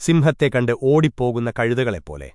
സിംഹത്തെ കണ്ട് ഓടിപ്പോകുന്ന കഴുതകളെപ്പോലെ.